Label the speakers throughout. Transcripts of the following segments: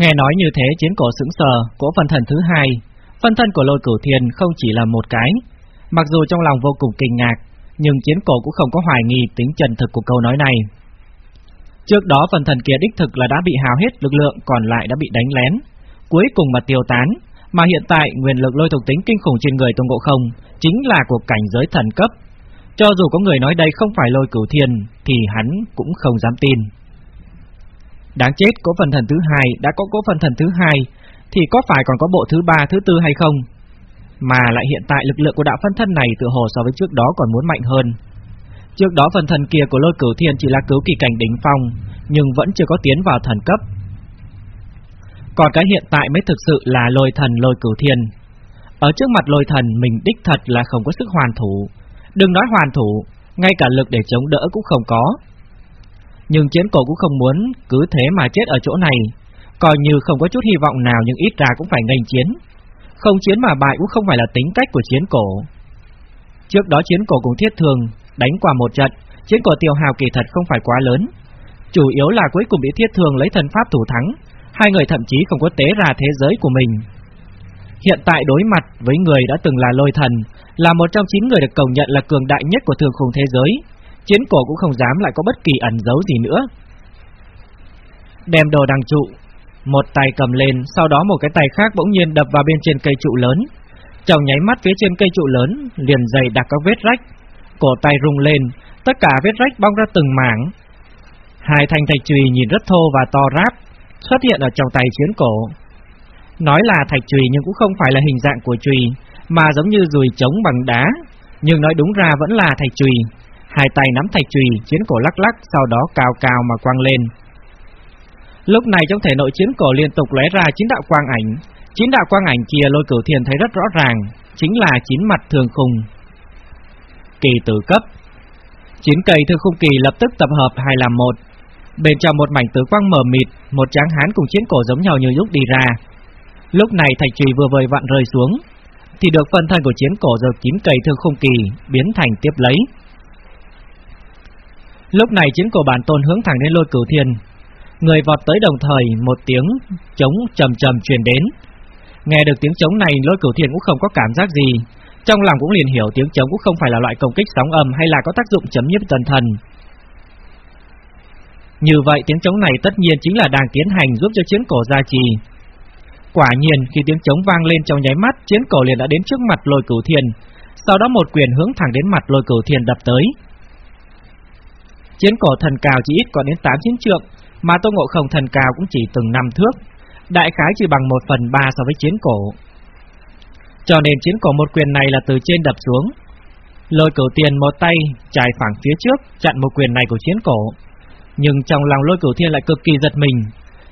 Speaker 1: Nghe nói như thế chiến cổ sững sờ, của phần thần thứ hai, phân thân của lôi cửu thiền không chỉ là một cái. Mặc dù trong lòng vô cùng kinh ngạc, nhưng chiến cổ cũng không có hoài nghi tính chân thực của câu nói này. Trước đó phần thần kia đích thực là đã bị hao hết lực lượng còn lại đã bị đánh lén, cuối cùng mà tiêu tán, mà hiện tại nguyên lực lôi thuộc tính kinh khủng trên người Tôn Ngộ Không chính là của cảnh giới thần cấp. Cho dù có người nói đây không phải lôi cửu thiền thì hắn cũng không dám tin. Đáng chết, có phần thần thứ hai đã có cố phần thần thứ hai thì có phải còn có bộ thứ ba, thứ tư hay không? Mà lại hiện tại lực lượng của đạo phân thân này tự hồ so với trước đó còn muốn mạnh hơn. Trước đó phần thần kia của lôi cửu thiên chỉ là cứu kỳ cảnh đỉnh phong, nhưng vẫn chưa có tiến vào thần cấp. Còn cái hiện tại mới thực sự là lôi thần lôi cửu thiên. Ở trước mặt lôi thần mình đích thật là không có sức hoàn thủ. Đừng nói hoàn thủ, ngay cả lực để chống đỡ cũng không có. Nhưng chiến cổ cũng không muốn cứ thế mà chết ở chỗ này, coi như không có chút hy vọng nào nhưng ít ra cũng phải ngành chiến. Không chiến mà bại cũng không phải là tính cách của chiến cổ. Trước đó chiến cổ cũng thiết thường đánh qua một trận, chiến cổ tiêu hào kỳ thật không phải quá lớn. Chủ yếu là cuối cùng bị thiết thường lấy thần pháp thủ thắng, hai người thậm chí không có tế ra thế giới của mình. Hiện tại đối mặt với người đã từng là lôi thần, là một trong chín người được công nhận là cường đại nhất của thường khung thế giới, chiến cổ cũng không dám lại có bất kỳ ẩn giấu gì nữa. Đem đồ đằng trụ, một tay cầm lên, sau đó một cái tay khác bỗng nhiên đập vào bên trên cây trụ lớn. Trong nháy mắt phía trên cây trụ lớn liền dày đặc các vết rách, cổ tay rung lên, tất cả vết rách bong ra từng mảng. Hai thanh thạch chùy nhìn rất thô và to ráp, xuất hiện ở trong tay chiến cổ. Nói là thạch chùy nhưng cũng không phải là hình dạng của chùy, mà giống như dùi trống bằng đá, nhưng nói đúng ra vẫn là thạch chùy. Hai tay nắm thạch chùy, chiến cổ lắc lắc, sau đó cao cao mà quăng lên. Lúc này trong thể nội chiến cổ liên tục lóe ra chín đạo quang ảnh, chín đạo quang ảnh kia lôi cửu thiền thấy rất rõ ràng, chính là chín mặt thường khung. Kỳ tử cấp Chín cây thương khung kỳ lập tức tập hợp hai làm một. Bên trong một mảnh tử quang mờ mịt, một tráng hán cùng chiến cổ giống nhau như lúc đi ra. Lúc này thạch trùy vừa vời vặn rơi xuống, thì được phân thân của chiến cổ giật chín cây thương khung kỳ biến thành tiếp lấy. Lúc này chiến cổ bản tôn hướng thẳng đến lôi cửu thiên, người vọt tới đồng thời một tiếng trống trầm trầm truyền đến. Nghe được tiếng trống này lôi cửu thiên cũng không có cảm giác gì, trong lòng cũng liền hiểu tiếng trống cũng không phải là loại công kích sóng âm hay là có tác dụng chấm nhiếp tần thần. Như vậy tiếng trống này tất nhiên chính là đang tiến hành giúp cho chiến cổ gia trì. Quả nhiên khi tiếng trống vang lên trong nháy mắt, chiến cổ liền đã đến trước mặt lôi cửu thiên, sau đó một quyền hướng thẳng đến mặt lôi cửu thiên đập tới. Chiến cổ thần cào chỉ ít còn đến 8 chiến trượng, mà Tô Ngộ Không thần cào cũng chỉ từng năm thước, đại khái chỉ bằng 1 phần 3 so với chiến cổ. Cho nên chiến cổ một quyền này là từ trên đập xuống. Lôi cửu tiền một tay trải phẳng phía trước chặn một quyền này của chiến cổ. Nhưng trong lòng lôi cửu thiên lại cực kỳ giật mình.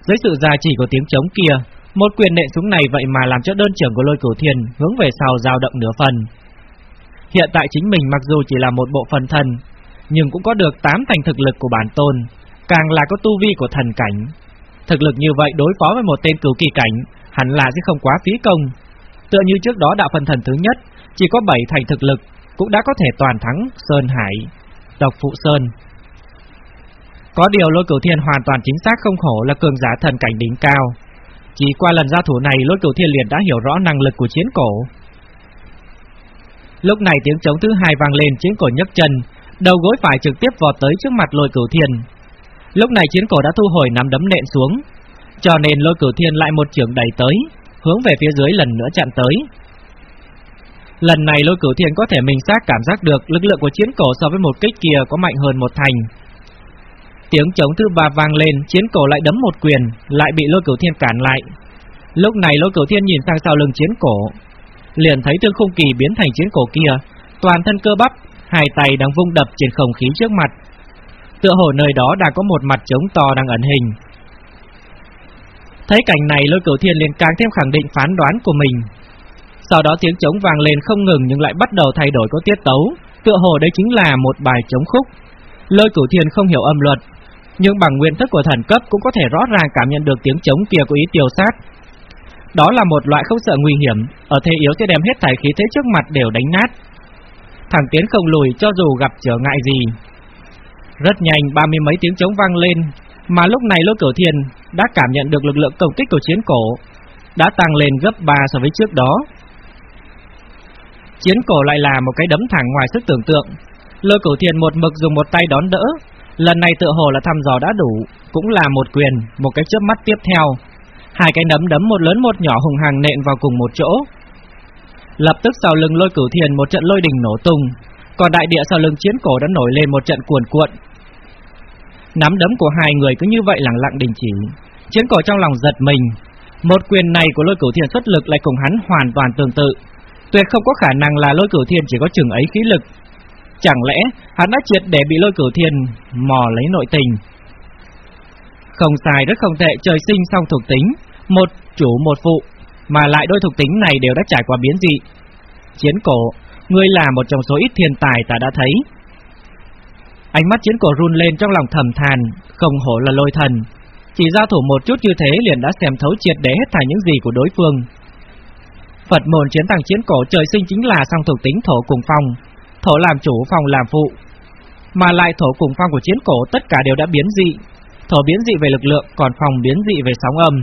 Speaker 1: Dưới sự gia trì của tiếng trống kia, một quyền nện xuống này vậy mà làm cho đơn trưởng của lôi cửu thiên hướng về sau dao động nửa phần. Hiện tại chính mình mặc dù chỉ là một bộ phần thần, nhưng cũng có được tám thành thực lực của bản tôn, càng là có tu vi của thần cảnh. Thực lực như vậy đối phó với một tên cửu kỳ cảnh, hẳn là sẽ không quá phí công. Tựa như trước đó đạo phần thần thứ nhất, chỉ có bảy thành thực lực, cũng đã có thể toàn thắng Sơn Hải, Độc Phụ Sơn. Có điều lôi cửu thiên hoàn toàn chính xác không khổ là cường giả thần cảnh đỉnh cao. Chỉ qua lần giao thủ này lôi cửu thiên liền đã hiểu rõ năng lực của chiến cổ. Lúc này tiếng trống thứ hai vang lên chiến cổ nhấc chân, đầu gối phải trực tiếp vọt tới trước mặt lôi cửu thiên. Lúc này chiến cổ đã thu hồi nắm đấm nện xuống, cho nên lôi cửu thiên lại một trường đẩy tới, hướng về phía dưới lần nữa chặn tới. Lần này lôi cửu thiên có thể mình xác cảm giác được lực lượng của chiến cổ so với một kích kia có mạnh hơn một thành. Tiếng chống thứ ba vang lên, chiến cổ lại đấm một quyền, lại bị lôi cửu thiên cản lại. Lúc này lôi cửu thiên nhìn sang sau lưng chiến cổ, liền thấy thương khung kỳ biến thành chiến cổ kia, toàn thân cơ bắp, hai tay đang vung đập trên không khí trước mặt. Tựa hồ nơi đó đang có một mặt trống to đang ẩn hình. Thấy cảnh này lôi cửu thiên liền càng thêm khẳng định phán đoán của mình. Sau đó tiếng trống vang lên không ngừng nhưng lại bắt đầu thay đổi có tiết tấu, tựa hồ đây chính là một bài trống khúc. Lôi cửu thiên không hiểu âm luật, nhưng bằng nguyên thức của thần cấp cũng có thể rõ ràng cảm nhận được tiếng trống kia của ý tiêu sát. Đó là một loại không sợ nguy hiểm, ở thế yếu sẽ đem hết thải khí thế trước mặt đều đánh nát. Thẳng tiến không lùi cho dù gặp trở ngại gì. Rất nhanh ba mươi mấy tiếng trống vang lên, Mà lúc này Lôi Cửu Thiên đã cảm nhận được lực lượng công kích của chiến cổ đã tăng lên gấp 3 so với trước đó. Chiến cổ lại là một cái đấm thẳng ngoài sức tưởng tượng. Lôi Cửu Thiên một mực dùng một tay đón đỡ, lần này tựa hồ là thăm dò đã đủ, cũng là một quyền, một cái chớp mắt tiếp theo. Hai cái đấm đấm một lớn một nhỏ hùng hằng nện vào cùng một chỗ. Lập tức sau lưng Lôi Cửu thiền một trận lôi đình nổ tung, còn đại địa sau lưng chiến cổ đã nổi lên một trận cuồn cuộn, Nắm đấm của hai người cứ như vậy lặng lặng đình chỉ. Chiến cổ trong lòng giật mình. Một quyền này của lôi cửu thiền xuất lực lại cùng hắn hoàn toàn tương tự. Tuyệt không có khả năng là lôi cửu thiên chỉ có chừng ấy khí lực. Chẳng lẽ hắn đã triệt để bị lôi cửu thiên mò lấy nội tình? Không sai rất không tệ trời sinh song thuộc tính, một chủ một phụ, mà lại đôi thuộc tính này đều đã trải qua biến dị. Chiến cổ, ngươi là một trong số ít thiên tài ta đã thấy, Ánh mắt chiến cổ run lên trong lòng thầm than, không hổ là lôi thần. Chỉ giao thủ một chút như thế liền đã xem thấu triệt để hết thảy những gì của đối phương. Phật môn chiến tăng chiến cổ trời sinh chính là song thuộc tính thổ cùng phong, thổ làm chủ phong làm phụ. Mà lại thổ cùng phong của chiến cổ tất cả đều đã biến dị, thổ biến dị về lực lượng còn phong biến dị về sóng âm.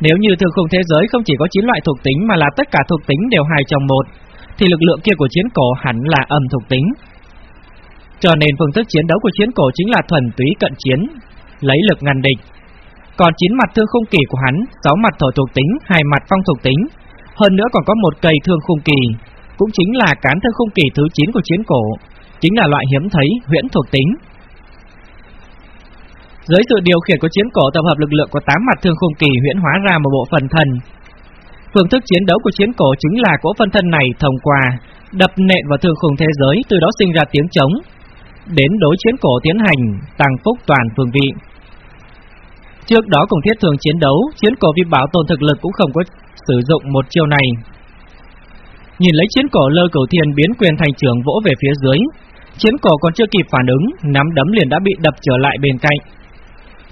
Speaker 1: Nếu như thương khung thế giới không chỉ có 9 loại thuộc tính mà là tất cả thuộc tính đều hai trong một, thì lực lượng kia của chiến cổ hẳn là âm thuộc tính. Cho nên phương thức chiến đấu của chiến cổ chính là thuần túy cận chiến, lấy lực ngăn địch. Còn chín mặt thương khung kỳ của hắn, sáu mặt thổ thuộc tính, hai mặt phong thuộc tính, hơn nữa còn có một cây thương khung kỳ, cũng chính là cán thương khung kỳ thứ 9 của chiến cổ, chính là loại hiếm thấy huyễn thuộc tính. Dưới sự điều khiển của chiến cổ tập hợp lực lượng của 8 mặt thương khung kỳ huyễn hóa ra một bộ phần thân. Phương thức chiến đấu của chiến cổ chính là cỗ phân thân này thông qua đập nện vào thương khung thế giới, từ đó sinh ra tiếng trống, đến đối chiến cổ tiến hành, tăng phúc toàn phương vị. Trước đó cùng thiết thường chiến đấu, chiến cổ vì bảo tồn thực lực cũng không có sử dụng một chiêu này. Nhìn lấy chiến cổ lơ cầu thiên biến quyền thành trưởng vỗ về phía dưới, chiến cổ còn chưa kịp phản ứng, nắm đấm liền đã bị đập trở lại bên cạnh.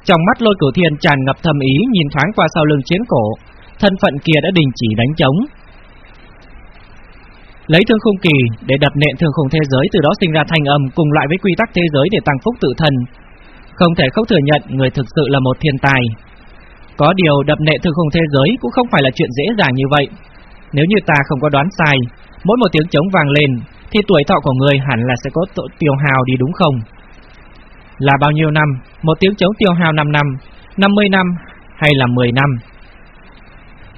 Speaker 1: Trong mắt lôi cửu thiên tràn ngập thầm ý nhìn thoáng qua sau lưng chiến cổ, thân phận kia đã đình chỉ đánh trống, Lấy thương khung kỳ để đập nện thương khung thế giới từ đó sinh ra thanh âm cùng lại với quy tắc thế giới để tăng phúc tự thân. Không thể không thừa nhận người thực sự là một thiên tài. Có điều đập nện thương khung thế giới cũng không phải là chuyện dễ dàng như vậy. Nếu như ta không có đoán sai, mỗi một tiếng trống vang lên thì tuổi thọ của người hẳn là sẽ có tiêu hào đi đúng không? Là bao nhiêu năm? Một tiếng chống tiêu hao 5 năm, 50 năm hay là 10 năm?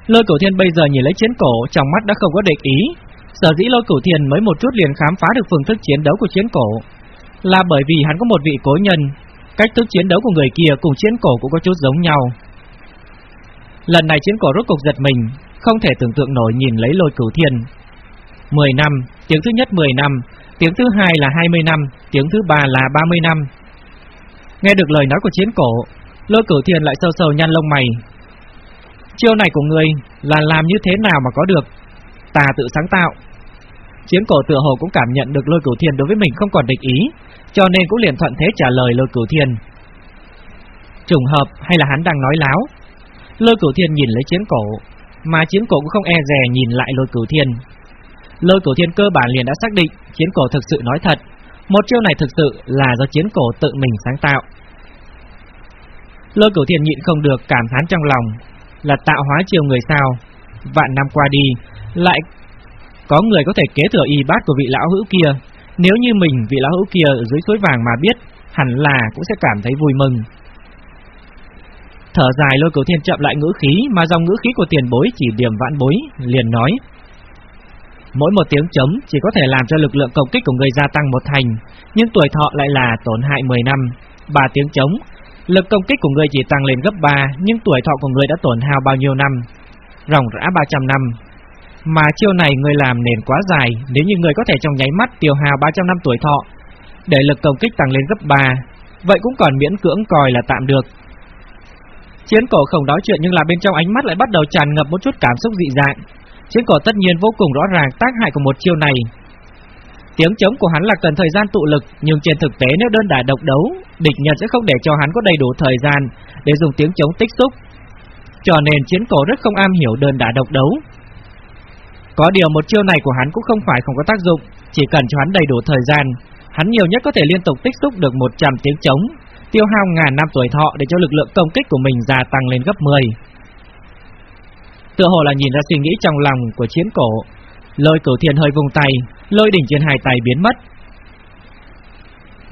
Speaker 1: Lôi Cửu thiên bây giờ nhìn lấy chiến cổ trong mắt đã không có địch ý. Sở dĩ lôi cửu thiên mới một chút liền khám phá được phương thức chiến đấu của chiến cổ Là bởi vì hắn có một vị cố nhân. Cách thức chiến đấu của người kia cùng chiến cổ cũng có chút giống nhau. Lần này chiến cổ rốt cục giật mình Không thể tưởng tượng nổi nhìn lấy lôi cửu thiên. 10 năm, tiếng thứ nhất 10 năm Tiếng thứ hai là 20 năm Tiếng thứ ba là 30 năm. Nghe được lời nói của chiến cổ Lôi cửu thiền lại sâu sâu nhăn lông mày Chiêu này của người là làm như thế nào mà có được Ta tự sáng tạo Chiến cổ tựa hồ cũng cảm nhận được lôi cửu thiền đối với mình không còn địch ý, cho nên cũng liền thuận thế trả lời lôi cửu thiền. Trùng hợp hay là hắn đang nói láo? Lôi cửu thiền nhìn lấy chiến cổ, mà chiến cổ cũng không e dè nhìn lại lôi cửu thiền. Lôi cửu thiên cơ bản liền đã xác định chiến cổ thực sự nói thật, một chiêu này thực sự là do chiến cổ tự mình sáng tạo. Lôi cửu thiền nhịn không được cảm thán trong lòng, là tạo hóa chiều người sao. Vạn năm qua đi, lại có người có thể kế thừa y bát của vị lão hữu kia, nếu như mình vị lão hữu kia ở dưới suối vàng mà biết, hẳn là cũng sẽ cảm thấy vui mừng. Thở dài lôi cửu thiên chậm lại ngữ khí mà dòng ngữ khí của tiền bối chỉ điểm vạn bối, liền nói. Mỗi một tiếng chấm chỉ có thể làm cho lực lượng công kích của người gia tăng một thành, nhưng tuổi thọ lại là tổn hại 10 năm. 3 tiếng chống, lực công kích của người chỉ tăng lên gấp 3, nhưng tuổi thọ của người đã tổn hao bao nhiêu năm? Ròng rã 300 năm, mà chiêu này người làm nền quá dài, nếu như người có thể trong nháy mắt tiêu hào 300 năm tuổi thọ, để lực công kích tăng lên gấp 3, vậy cũng còn miễn cưỡng coi là tạm được. Chiến cổ không nói chuyện nhưng là bên trong ánh mắt lại bắt đầu tràn ngập một chút cảm xúc dị dạng. Chiến cổ tất nhiên vô cùng rõ ràng tác hại của một chiêu này. Tiếng chống của hắn là cần thời gian tụ lực, nhưng trên thực tế nếu đơn đả độc đấu, địch nhân sẽ không để cho hắn có đầy đủ thời gian để dùng tiếng chống tích xúc. Cho nên chiến cổ rất không am hiểu đơn đả độc đấu, có điều một chiêu này của hắn cũng không phải không có tác dụng, chỉ cần cho hắn đầy đủ thời gian, hắn nhiều nhất có thể liên tục tích xúc được 100 tiếng chống tiêu hao ngàn năm tuổi thọ để cho lực lượng công kích của mình gia tăng lên gấp 10. Tựa hồ là nhìn ra suy nghĩ trong lòng của chiến cổ, lôi cửu thiên hơi vùng tay, lôi đỉnh trên hai tay biến mất.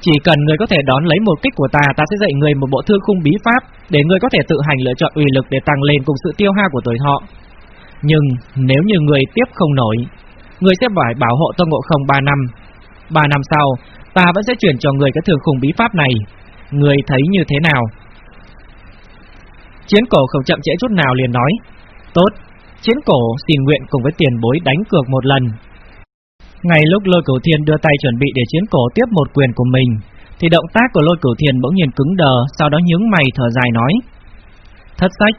Speaker 1: Chỉ cần người có thể đón lấy một kích của ta, ta sẽ dạy người một bộ thương khung bí pháp, để người có thể tự hành lựa chọn uy lực để tăng lên cùng sự tiêu hao của tuổi thọ. Nhưng nếu như người tiếp không nổi, người sẽ phải bảo hộ Tông Ngộ Không 3 năm. 3 năm sau, ta vẫn sẽ chuyển cho người cái thường khung bí pháp này. Người thấy như thế nào? Chiến cổ không chậm trễ chút nào liền nói, Tốt, chiến cổ xin nguyện cùng với tiền bối đánh cược một lần. Ngay lúc lôi cửu thiên đưa tay chuẩn bị để chiến cổ tiếp một quyền của mình, thì động tác của lôi cửu thiên bỗng nhiên cứng đờ, sau đó nhướng mày thở dài nói. Thất sách,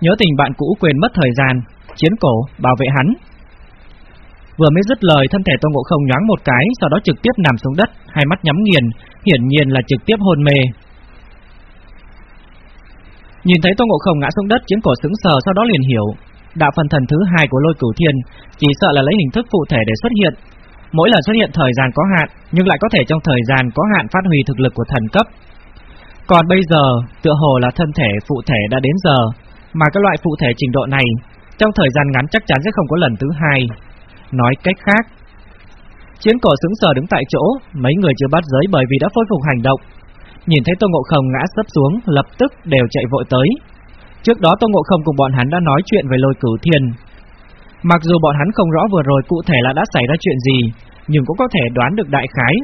Speaker 1: nhớ tình bạn cũ quên mất thời gian, chiến cổ, bảo vệ hắn. Vừa mới dứt lời, thân thể Tôn Ngộ Không nhoáng một cái, sau đó trực tiếp nằm xuống đất, hai mắt nhắm nghiền, hiển nhiên là trực tiếp hôn mê. Nhìn thấy Tô Ngộ Không ngã xuống đất, chiến cổ sững sờ, sau đó liền hiểu, đạo phần thần thứ hai của Lôi Cửu Thiên chỉ sợ là lấy hình thức phụ thể để xuất hiện. Mỗi lần xuất hiện thời gian có hạn, nhưng lại có thể trong thời gian có hạn phát huy thực lực của thần cấp. Còn bây giờ, tựa hồ là thân thể phụ thể đã đến giờ, mà các loại phụ thể trình độ này trong thời gian ngắn chắc chắn sẽ không có lần thứ hai. Nói cách khác, chiến cổ sững sờ đứng tại chỗ, mấy người chưa bắt giới bởi vì đã phôi phục hành động. Nhìn thấy Tô Ngộ Không ngã sấp xuống, lập tức đều chạy vội tới. Trước đó Tô Ngộ Không cùng bọn hắn đã nói chuyện về lôi cửu thiên. Mặc dù bọn hắn không rõ vừa rồi cụ thể là đã xảy ra chuyện gì, nhưng cũng có thể đoán được đại khái.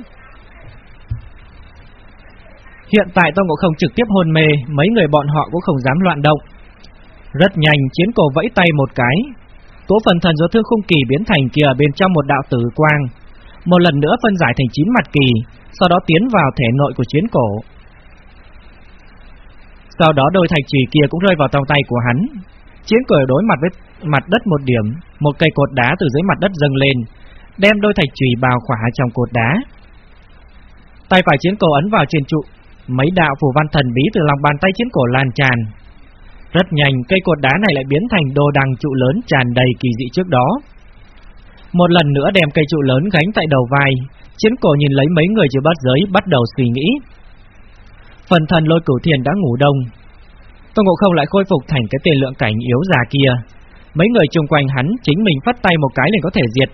Speaker 1: Hiện tại Tô Ngộ Không trực tiếp hôn mê, mấy người bọn họ cũng không dám loạn động, rất nhanh chiến cổ vẫy tay một cái, cố phần thần do thương khung kỳ biến thành kia bên trong một đạo tử quang, một lần nữa phân giải thành chín mặt kỳ, sau đó tiến vào thể nội của chiến cổ. Sau đó đôi thạch trì kia cũng rơi vào trong tay của hắn. Chiến cổ đối mặt với mặt đất một điểm, một cây cột đá từ dưới mặt đất dâng lên, đem đôi thạch trì bao khỏa trong cột đá. Tay phải chiến cổ ấn vào trên trụ, mấy đạo phù văn thần bí từ lòng bàn tay chiến cổ lan tràn, rất nhanh cây cột đá này lại biến thành đồ đằng trụ lớn tràn đầy kỳ dị trước đó. Một lần nữa đem cây trụ lớn gánh tại đầu vai, chiến cổ nhìn lấy mấy người chưa bắt giới bắt đầu suy nghĩ. Phần thần lôi cửu thiền đã ngủ đông. Tôn Ngộ Không lại khôi phục thành cái tiền lượng cảnh yếu già kia. Mấy người chung quanh hắn chính mình phát tay một cái liền có thể diệt.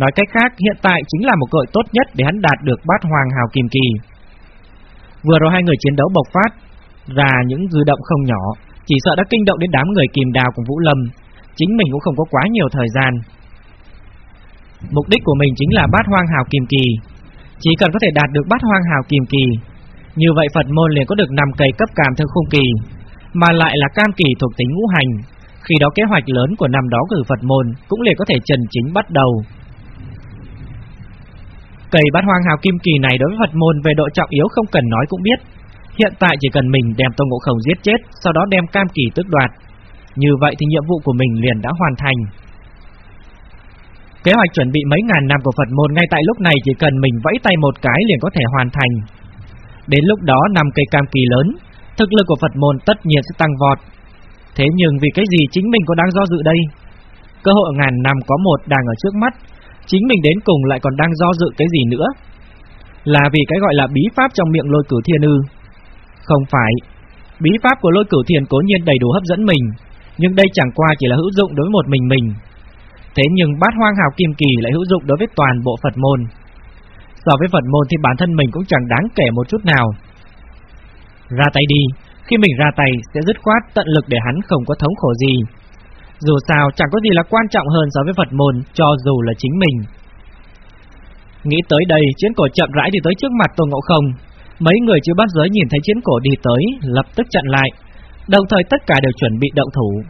Speaker 1: Nói cách khác, hiện tại chính là một cơ hội tốt nhất để hắn đạt được bát hoàng hào kim kỳ. Vừa rồi hai người chiến đấu bộc phát, ra những dư động không nhỏ, chỉ sợ đã kinh động đến đám người kìm đào cùng Vũ Lâm Chính mình cũng không có quá nhiều thời gian Mục đích của mình chính là bát hoang hào kim kỳ Chỉ cần có thể đạt được bát hoang hào kim kỳ Như vậy Phật môn liền có được nằm cây cấp cảm thương khung kỳ Mà lại là cam kỳ thuộc tính ngũ hành Khi đó kế hoạch lớn của năm đó cử Phật môn Cũng liền có thể trần chính bắt đầu Cây bát hoang hào kim kỳ này đối với Phật môn về độ trọng yếu không cần nói cũng biết Hiện tại chỉ cần mình đem Tôn Ngộ Không giết chết, sau đó đem cam kỳ tước đoạt. Như vậy thì nhiệm vụ của mình liền đã hoàn thành. Kế hoạch chuẩn bị mấy ngàn năm của Phật môn ngay tại lúc này chỉ cần mình vẫy tay một cái liền có thể hoàn thành. Đến lúc đó năm cây cam kỳ lớn, thực lực của Phật môn tất nhiên sẽ tăng vọt. Thế nhưng vì cái gì chính mình có đang do dự đây? Cơ hội ngàn năm có một đang ở trước mắt, chính mình đến cùng lại còn đang do dự cái gì nữa? Là vì cái gọi là bí pháp trong miệng lôi cửu thiên ư? Không phải, bí pháp của lôi cửu thiền cố nhiên đầy đủ hấp dẫn mình, nhưng đây chẳng qua chỉ là hữu dụng đối với một mình mình. Thế nhưng bát hoang hào kim kỳ lại hữu dụng đối với toàn bộ Phật môn. So với Phật môn thì bản thân mình cũng chẳng đáng kể một chút nào. Ra tay đi, khi mình ra tay sẽ dứt khoát tận lực để hắn không có thống khổ gì. Dù sao chẳng có gì là quan trọng hơn so với Phật môn cho dù là chính mình. Nghĩ tới đây, chiến cổ chậm rãi đi tới trước mặt Tô Ngộ Không, Mấy người chưa bắt giới nhìn thấy chiến cổ đi tới, lập tức chặn lại, đồng thời tất cả đều chuẩn bị động thủ.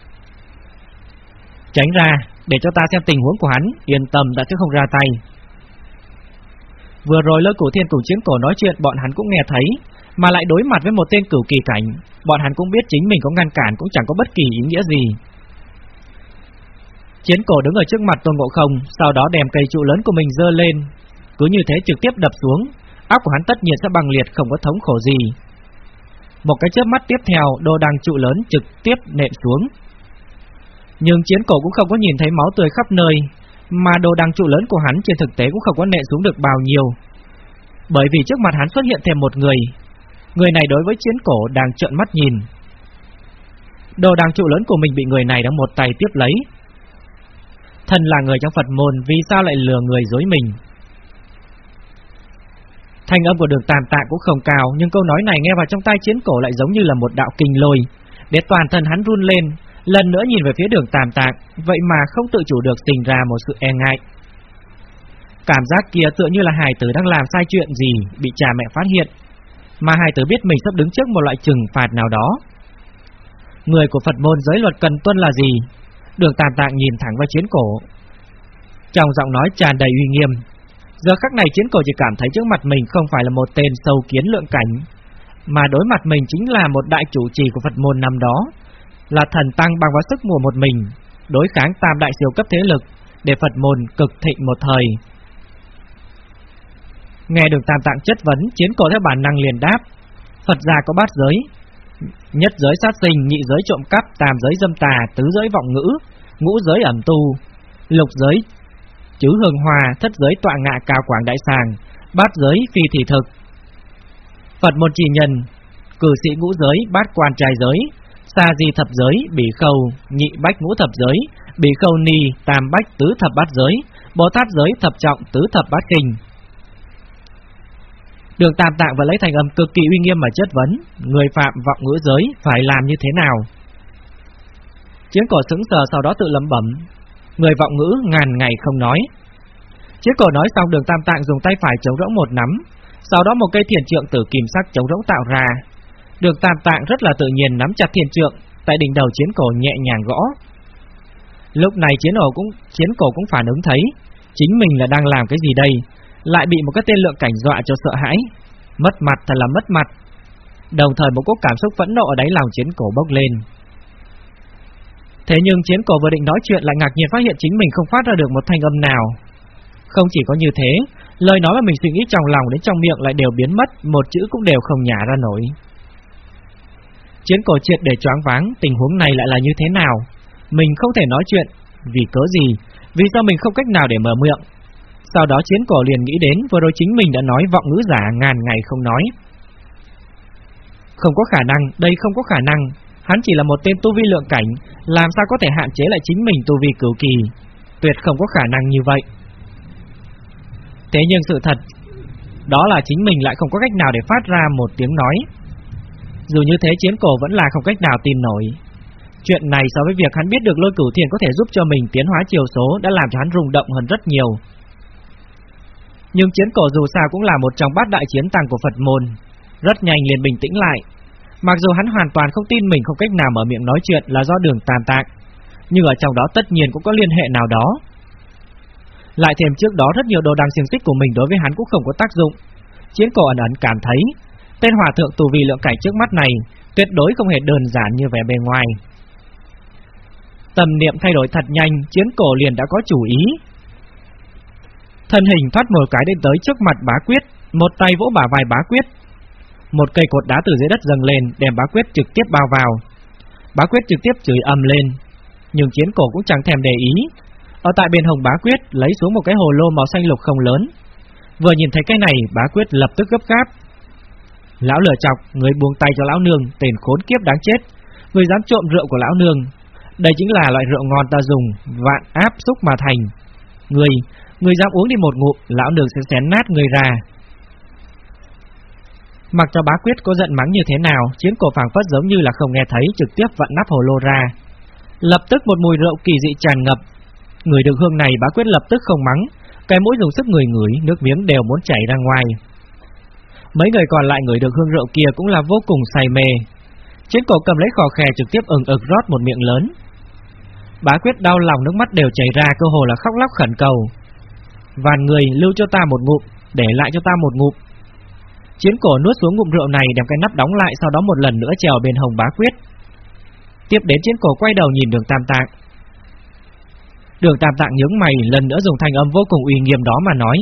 Speaker 1: Tránh ra, để cho ta xem tình huống của hắn, yên tâm đã sẽ không ra tay. Vừa rồi lôi cổ thiên cùng chiến cổ nói chuyện bọn hắn cũng nghe thấy, mà lại đối mặt với một tên cửu kỳ cảnh, bọn hắn cũng biết chính mình có ngăn cản cũng chẳng có bất kỳ ý nghĩa gì. Chiến cổ đứng ở trước mặt Tôn Ngộ Không, sau đó đem cây trụ lớn của mình dơ lên, cứ như thế trực tiếp đập xuống, áp của hắn tất nhiên sẽ băng liệt không có thống khổ gì. Một cái chớp mắt tiếp theo, đồ đằng trụ lớn trực tiếp nện xuống. Nhưng chiến cổ cũng không có nhìn thấy máu tươi khắp nơi, mà đồ đằng trụ lớn của hắn trên thực tế cũng không có nện xuống được bao nhiêu. Bởi vì trước mặt hắn xuất hiện thêm một người. Người này đối với chiến cổ đang trợn mắt nhìn. Đồ đằng trụ lớn của mình bị người này đóng một tay tiếp lấy. Thần là người trong Phật môn, vì sao lại lừa người dối mình? Thanh âm của đường tàn tạ cũng không cao, nhưng câu nói này nghe vào trong tai chiến cổ lại giống như là một đạo kinh lôi, để toàn thân hắn run lên, lần nữa nhìn về phía đường tàn tạng, vậy mà không tự chủ được sinh ra một sự e ngại. Cảm giác kia tựa như là hài tử đang làm sai chuyện gì, bị cha mẹ phát hiện, mà hài tử biết mình sắp đứng trước một loại trừng phạt nào đó. Người của Phật môn giới luật cần tuân là gì? Đường tàn tạng nhìn thẳng vào chiến cổ. Trong giọng nói tràn đầy uy nghiêm, giờ khắc này chiến cổ chỉ cảm thấy trước mặt mình không phải là một tên sâu kiến lượng cảnh, mà đối mặt mình chính là một đại chủ trì của Phật môn năm đó, là thần tăng bằng vào sức mùa một mình, đối kháng tam đại siêu cấp thế lực, để Phật môn cực thịnh một thời. Nghe được tam tạng chất vấn, chiến cổ theo bản năng liền đáp, Phật gia có bát giới, nhất giới sát sinh, nhị giới trộm cắp, tam giới dâm tà, tứ giới vọng ngữ, ngũ giới ẩm tu, lục giới chữ hương hòa, thất giới tọa ngạ cao quảng đại sàng, bát giới phi thị thực. Phật môn chỉ nhân, cử sĩ ngũ giới, bát quan trai giới, sa di thập giới, bỉ khâu, nhị bách ngũ thập giới, bỉ khâu ni, tam bách tứ thập bát giới, bồ tát giới thập trọng tứ thập bát kinh. Đường Tam Tạng và lấy thành âm cực kỳ uy nghiêm mà chất vấn, người phạm vọng ngữ giới phải làm như thế nào? Chiến cổ sững sờ sau đó tự lẩm bẩm, người vọng ngữ ngàn ngày không nói. Chiến cổ nói xong đường Tam Tạng dùng tay phải chống rỗng một nắm, sau đó một cây thiền trượng tử kim sắc chống rỗng tạo ra. Được tàn Tạng rất là tự nhiên nắm chặt thiền trượng, tại đỉnh đầu chiến cổ nhẹ nhàng gõ. Lúc này chiến cổ cũng chiến cổ cũng phản ứng thấy, chính mình là đang làm cái gì đây? lại bị một cái tên lượng cảnh dọa cho sợ hãi, mất mặt thật là mất mặt. Đồng thời một cỗ cảm xúc phẫn nộ ở đáy lòng chiến cổ bốc lên. Thế nhưng chiến cổ vừa định nói chuyện lại ngạc nhiên phát hiện chính mình không phát ra được một thanh âm nào. Không chỉ có như thế, lời nói mà mình suy nghĩ trong lòng đến trong miệng lại đều biến mất, một chữ cũng đều không nhả ra nổi. Chiến cổ triệt để choáng váng, tình huống này lại là như thế nào? Mình không thể nói chuyện, vì cớ gì? Vì sao mình không cách nào để mở miệng? Sau đó chiến cổ liền nghĩ đến vừa rồi chính mình đã nói vọng ngữ giả ngàn ngày không nói. Không có khả năng, đây không có khả năng, hắn chỉ là một tên tu vi lượng cảnh, làm sao có thể hạn chế lại chính mình tu vi cửu kỳ, tuyệt không có khả năng như vậy. Thế nhưng sự thật, đó là chính mình lại không có cách nào để phát ra một tiếng nói. Dù như thế chiến cổ vẫn là không cách nào tin nổi. Chuyện này so với việc hắn biết được lôi cửu thiền có thể giúp cho mình tiến hóa chiều số đã làm cho hắn rung động hơn rất nhiều. Nhưng chiến cổ dù sao cũng là một trong bát đại chiến tàng của Phật môn, rất nhanh liền bình tĩnh lại. Mặc dù hắn hoàn toàn không tin mình không cách nào mở miệng nói chuyện là do đường tàn tạng, nhưng ở trong đó tất nhiên cũng có liên hệ nào đó. Lại thêm trước đó rất nhiều đồ đằng xiềng xích của mình đối với hắn cũng không có tác dụng. Chiến cổ ẩn ẩn cảm thấy, tên hòa thượng tù vì lượng cảnh trước mắt này tuyệt đối không hề đơn giản như vẻ bề ngoài. Tầm niệm thay đổi thật nhanh, chiến cổ liền đã có chủ ý, Thân hình thoát một cái đến tới trước mặt bá quyết, một tay vỗ bả vai bá quyết. Một cây cột đá từ dưới đất dâng lên, đem bá quyết trực tiếp bao vào. Bá quyết trực tiếp chửi ầm lên, nhưng chiến cổ cũng chẳng thèm để ý. Ở tại bên hồng bá quyết lấy xuống một cái hồ lô màu xanh lục không lớn. Vừa nhìn thấy cái này, bá quyết lập tức gấp gáp. Lão lửa chọc, người buông tay cho lão nương, tên khốn kiếp đáng chết. Người dám trộm rượu của lão nương. Đây chính là loại rượu ngon ta dùng, vạn áp xúc mà thành. Người, Người dám uống đi một ngụm, lão nương sẽ xén nát người ra. Mặc cho bá quyết có giận mắng như thế nào, chiến cổ phảng phất giống như là không nghe thấy, trực tiếp vặn nắp hồ lô ra. Lập tức một mùi rượu kỳ dị tràn ngập. Người được hương này bá quyết lập tức không mắng, cái mũi dùng sức người ngửi, nước miếng đều muốn chảy ra ngoài. Mấy người còn lại người được hương rượu kia cũng là vô cùng say mê. Chiến cổ cầm lấy khò khè trực tiếp ừng ực rót một miệng lớn. Bá quyết đau lòng nước mắt đều chảy ra cơ hồ là khóc lóc khẩn cầu. Vàn người lưu cho ta một ngụm, để lại cho ta một ngụm. Chiến cổ nuốt xuống ngụm rượu này đem cái nắp đóng lại sau đó một lần nữa trèo bên hồng bá quyết. Tiếp đến chiến cổ quay đầu nhìn đường tam tạng. Đường tam tạng nhướng mày lần nữa dùng thanh âm vô cùng uy nghiêm đó mà nói.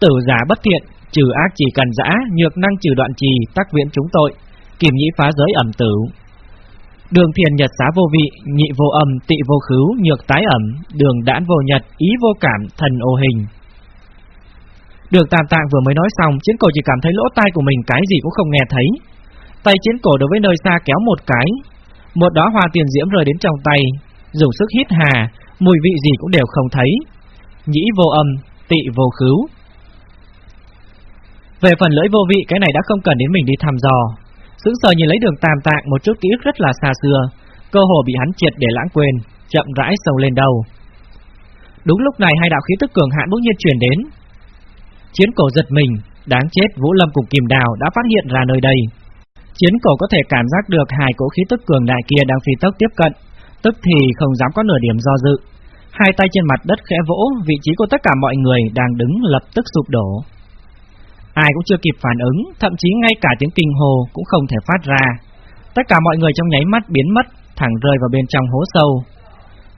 Speaker 1: Tử giả bất thiện, trừ ác chỉ cần dã, nhược năng trừ đoạn trì, tác viễn chúng tội, kiểm nhĩ phá giới ẩm tử. Đường thiền nhật xá vô vị, nhị vô âm, tị vô khứu, nhược tái ẩm, đường đãn vô nhật, ý vô cảm, thần ô hình. Đường tạm Tạng vừa mới nói xong, chiến cổ chỉ cảm thấy lỗ tai của mình cái gì cũng không nghe thấy. Tay chiến cổ đối với nơi xa kéo một cái, một đóa hoa tiền diễm rơi đến trong tay, dùng sức hít hà, mùi vị gì cũng đều không thấy. Nhĩ vô âm, tị vô khứu. Về phần lưỡi vô vị cái này đã không cần đến mình đi thăm dò. Sững sờ nhìn lấy đường tam tạng một chút ký ức rất là xa xưa, cơ hồ bị hắn triệt để lãng quên, chậm rãi sâu lên đầu. Đúng lúc này hai đạo khí tức cường hãn bỗng nhiên truyền đến. Chiến cổ giật mình, đáng chết Vũ Lâm cùng Kim Đào đã phát hiện ra nơi đây. Chiến cổ có thể cảm giác được hai cỗ khí tức cường đại kia đang phi tốc tiếp cận, tức thì không dám có nửa điểm do dự. Hai tay trên mặt đất khẽ vỗ, vị trí của tất cả mọi người đang đứng lập tức sụp đổ. Ai cũng chưa kịp phản ứng, thậm chí ngay cả tiếng kinh hồ cũng không thể phát ra. Tất cả mọi người trong nháy mắt biến mất, thẳng rơi vào bên trong hố sâu.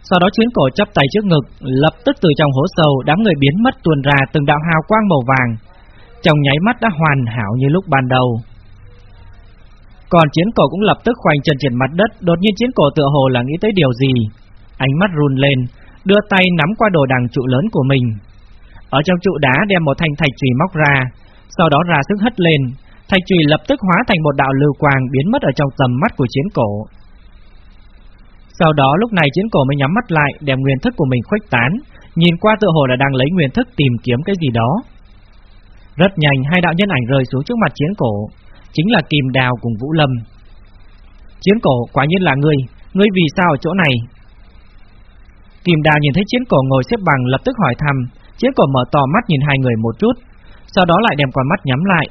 Speaker 1: Sau đó chuyến cổ chấp tay trước ngực, lập tức từ trong hố sâu đám người biến mất tuôn ra từng đạo hào quang màu vàng. Trong nháy mắt đã hoàn hảo như lúc ban đầu. Còn chiến cổ cũng lập tức khoanh chân trên mặt đất, đột nhiên chiến cổ tựa hồ là nghĩ tới điều gì. Ánh mắt run lên, đưa tay nắm qua đồ đằng trụ lớn của mình. Ở trong trụ đá đem một thanh thạch chùy móc ra, sau đó ra sức hất lên, thạch chùy lập tức hóa thành một đạo lưu quang biến mất ở trong tầm mắt của chiến cổ. Sau đó lúc này chiến cổ mới nhắm mắt lại, đem nguyên thức của mình khuếch tán, nhìn qua tựa hồ là đang lấy nguyên thức tìm kiếm cái gì đó. Rất nhanh hai đạo nhân ảnh rơi xuống trước mặt chiến cổ, chính là Kim Đào cùng Vũ Lâm. Chiến cổ quả nhiên là ngươi, ngươi vì sao ở chỗ này? Kim Đào nhìn thấy chiến cổ ngồi xếp bằng lập tức hỏi thăm, chiến cổ mở to mắt nhìn hai người một chút, sau đó lại đem con mắt nhắm lại.